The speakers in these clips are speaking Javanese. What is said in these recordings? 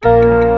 Música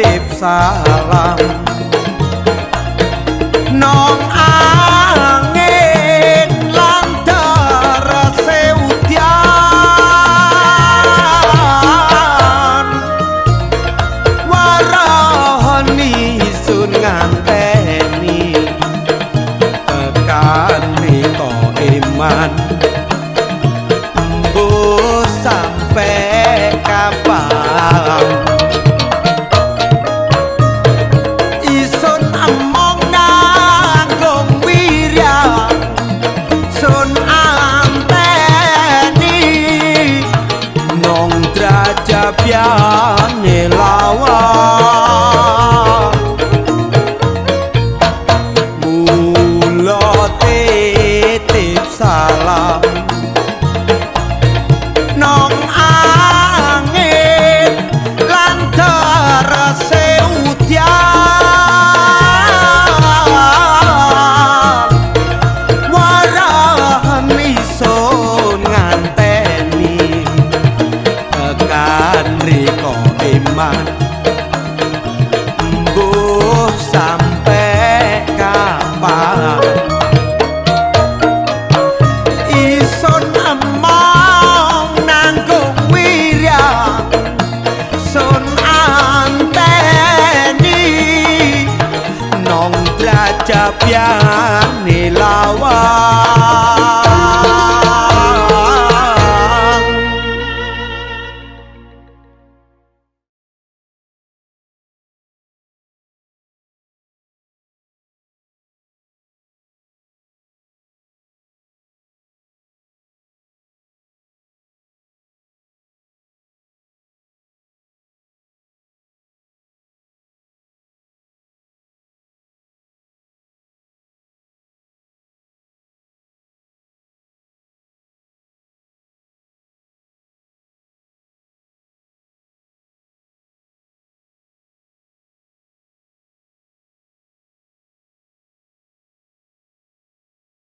titip salam. Nong ah Fueron sampe kapan ison emong nanggung wirya sun anteni nong Yeah.